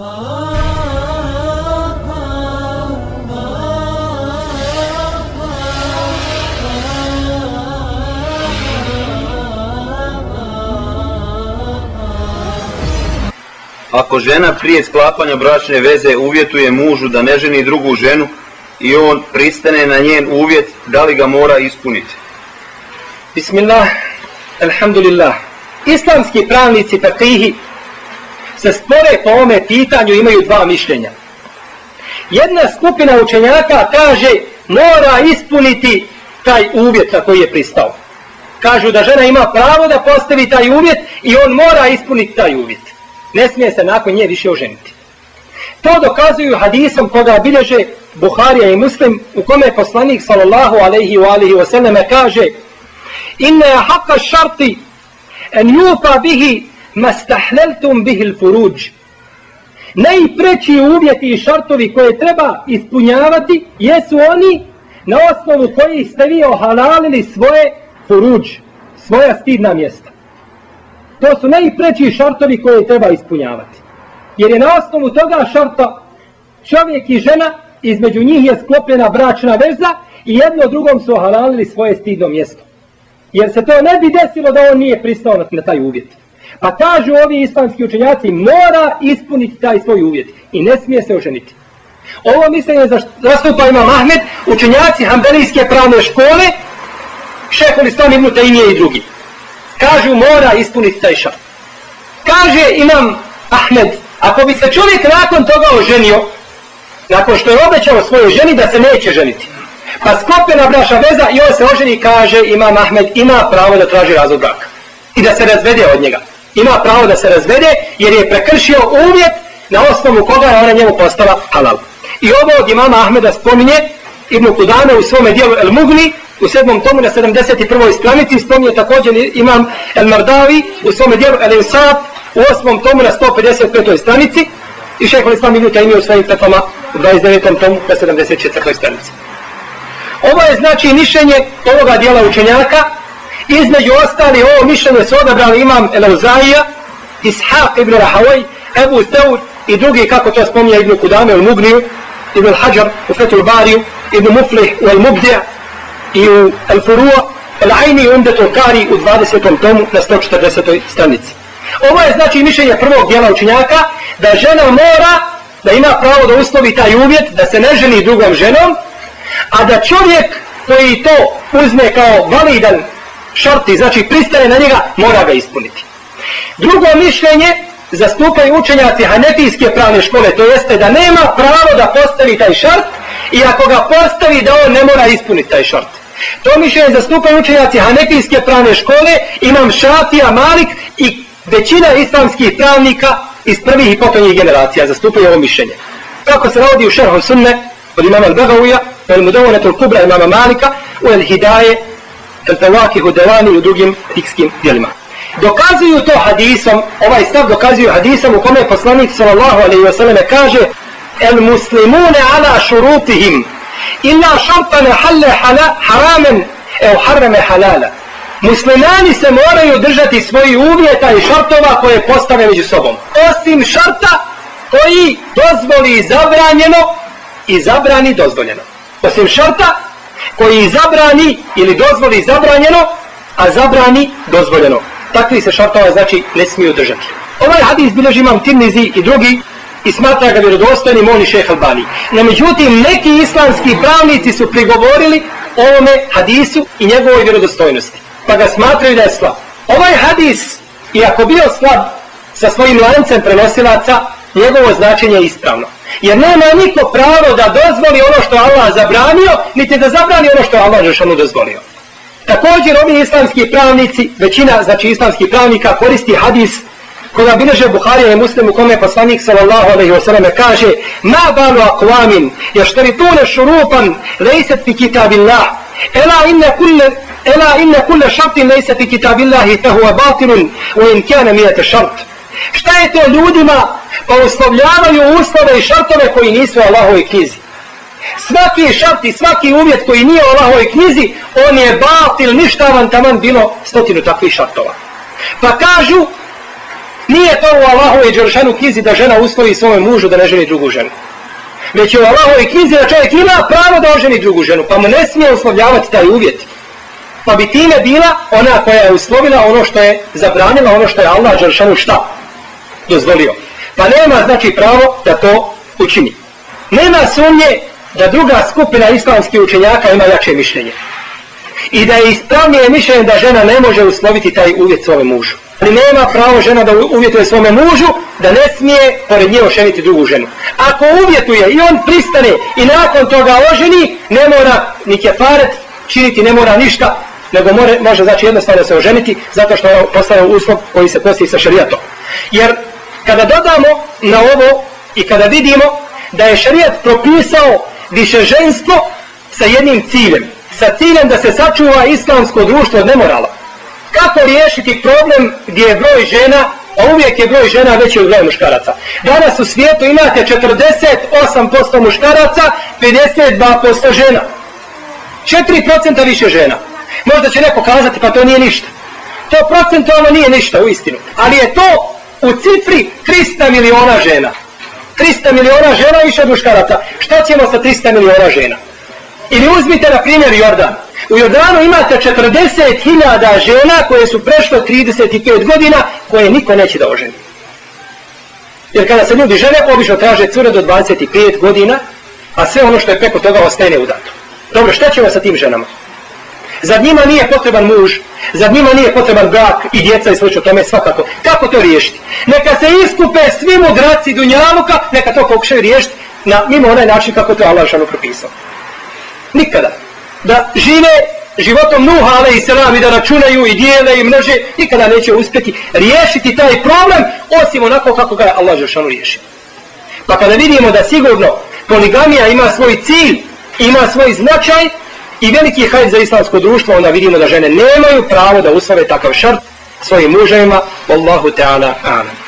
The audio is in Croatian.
Ako žena prije sklapanja bračne veze uvjetuje mužu da ne ženi drugu ženu i on pristane na njen uvjet, da li ga mora ispuniti? Bismillah, alhamdulillah. Islamski pravnici fakihi se spore po ovome pitanju imaju dva mišljenja. Jedna skupina učenjaka kaže mora ispuniti taj uvjet na koji je pristao. Kažu da žena ima pravo da postavi taj uvjet i on mora ispuniti taj uvjet. Ne smije se nakon nje više oženiti. To dokazuju hadisom koga bilježe Buharija i Muslim u kome je poslanik sallallahu alaihi wa alihi wa sallam kaže Inne je haka šarti en jupa bihi mastahleltum bihil furuđ. Najpreći uvjeti i šartovi koje treba ispunjavati jesu oni na osnovu kojih ste vi ohalalili svoje furuđ, svoja stidna mjesta. To su najpreći šartovi koje treba ispunjavati. Jer je na osnovu toga šarta čovjek i žena, između njih je sklopljena bračna veza i jedno drugom su ohalalili svoje stidno mjesto. Jer se to ne bi desilo da on nije pristao na taj uvjet. Pa kažu ovi islamski učenjaci, mora ispuniti taj svoj uvjet i ne smije se oženiti. Ovo mišljenje zastupa ima Mahmed, učenjaci Hanbelijske pravne škole, šehol Islam ibn Taymije i drugi. Kažu mora ispuniti taj šart. Kaže imam Ahmed, ako bi se čovjek nakon toga oženio, nakon što je obećao svojoj ženi da se neće ženiti, pa sklopljena braša veza i on se oženi, kaže imam Ahmed, ima pravo da traži razvod braka i da se razvede od njega ima pravo da se razvede jer je prekršio uvjet na osnovu koga je ona njemu postala halal. I ovo od imama Ahmeda spominje Ibn Kudame u svome dijelu El Mugni u sedmom tomu na 71. stranici spominje također imam El Mardavi u svome dijelu El Insad u osmom tomu na 155. stranici i šehol Islam Ibn Taymi u svojim petama u 29. tomu na 74. stranici. Ovo je znači mišljenje ovoga dijela učenjaka Između ostali ovo mišljenje su odabrali imam Eleuzaija, Ishaq ibn Rahavaj, Ebu Teur i drugi kako to spominje Ibn Kudame u Mugniju, Ibn Hajar u Fetul Bariju, Ibn Muflih u El Mubdija i u El Furua, El Aini u Umdetul Kari u 20. tomu na 140. stranici. Ovo je znači mišljenje prvog dijela učenjaka da žena mora da ima pravo da uslovi taj uvjet da se ne ženi drugom ženom, a da čovjek koji to uzme kao validan šarti, znači pristaje na njega, mora ga ispuniti. Drugo mišljenje zastupaju učenjaci Hanefijske pravne škole, to jeste da nema pravo da postavi taj šart i ako ga postavi da on ne mora ispuniti taj šart. To mišljenje zastupaju učenjaci Hanefijske pravne škole, imam Šafija, Malik i većina islamskih pravnika iz prvih i potonjih generacija zastupaju ovo mišljenje. Kako se navodi u šerhu sunne od imama Al-Bagavija, u El-Mudavunetul Kubra imama Malika, u El-Hidaje, Al-Fawakih u Delani i u drugim fikskim dijelima. Dokazuju to hadisom, ovaj stav dokazuju hadisom u kome poslanik sallallahu alaihi wa sallam kaže El muslimune ala šurutihim illa šartane halle hala, haramen ev harrame halala. Muslimani se moraju držati svoji uvjeta i šartova koje postave među sobom. Osim šarta koji dozvoli zabranjeno i zabrani dozvoljeno. Osim šarta koji zabrani ili dozvoli zabranjeno, a zabrani dozvoljeno. Takvi se šartova znači ne smiju držati. Ovaj hadis bilježi imam Tirmizi i drugi i smatra ga vjerodostojnim oni šeha Albani. No međutim, neki islamski pravnici su prigovorili ovome hadisu i njegovoj vjerodostojnosti. Pa ga smatraju da je slab. Ovaj hadis, iako bio slab sa svojim lancem prenosilaca, njegovo značenje je ispravno. Jer nema niko pravo da dozvoli ono što Allah zabranio, niti da zabrani ono što Allah Žešanu dozvolio. Također ovi islamski pravnici, većina znači islamskih pravnika koristi hadis koga bileže Buharija i Muslim u kome poslanik sallallahu alaihi wasallam kaže Ma balu akvamin, jašteritune šurupan, lejset fi kitabillah, ela inne kulle Ela inne kulle šartin lejse fi kitabillahi fehuva batilun u in kjane mijete šart. Šta je to ljudima pa uslovljavaju uslove i šartove koji nisu u Allahovoj knjizi. Svaki šart i svaki uvjet koji nije u Allahovoj knjizi, on je batil, ništa vam taman bilo stotinu takvih šartova. Pa kažu, Nije to u Allahove Đeršanu knjizi da žena uslovi svome mužu da ne ženi drugu ženu. Već je u Allahove knjizi da čovjek ima pravo da oženi drugu ženu, pa mu ne smije uslovljavati taj uvjet. Pa bi time bila ona koja je uslovila ono što je zabranila, ono što je Allah Đeršanu šta? Dozvolio. Pa nema znači pravo da to učini. Nema sumnje da druga skupina islamskih učenjaka ima jače mišljenje. I da je ispravnije mišljenje da žena ne može usloviti taj uvjet svome mužu. Ali nema pravo žena da uvjetuje svome mužu da ne smije pored nje oženiti drugu ženu. Ako uvjetuje i on pristane i nakon toga oženi, ne mora ni kefaret činiti, ne mora ništa, nego more, može znači jednostavno se oženiti zato što je postavio uslov koji se postoji sa šarijatom. Jer kada dodamo na ovo i kada vidimo da je šarijat propisao višeženstvo sa jednim ciljem, sa ciljem da se sačuva islamsko društvo od nemorala. Kako riješiti problem gdje je broj žena, a uvijek je broj žena veći od broja muškaraca. Danas u svijetu imate 48% muškaraca, 52% žena. 4% više žena. Možda će neko kazati pa to nije ništa. To procentualno nije ništa u istinu. Ali je to u cifri 300 miliona žena. 300 miliona žena više od muškaraca. Što ćemo sa 300 miliona žena? Ili uzmite na primjer Jordan. U Jordanu imate 40.000 žena koje su prešle 35 godina koje niko neće da oženi. Jer kada se ljudi žene, obično traže cure do 25 godina, a sve ono što je preko toga ostaje neudato. Dobro, šta ćemo sa tim ženama? Zar njima nije potreban muž? Zar njima nije potreban brak i djeca i slično tome svakako? Kako to riješiti? Neka se iskupe svi mudraci Dunjaluka, neka to pokušaju riješiti na mimo onaj način kako to Allah šanu propisao. Nikada. Da žive životom Nuha, ale i selam, i da računaju i dijele i množe, nikada neće uspjeti riješiti taj problem, osim onako kako ga je Allah Žešanu riješio. Pa kada vidimo da sigurno poligamija ima svoj cilj, ima svoj značaj, i veliki hajt za islamsko društvo, onda vidimo da žene nemaju pravo da uslove takav šart svojim muževima. Wallahu ta'ala alam.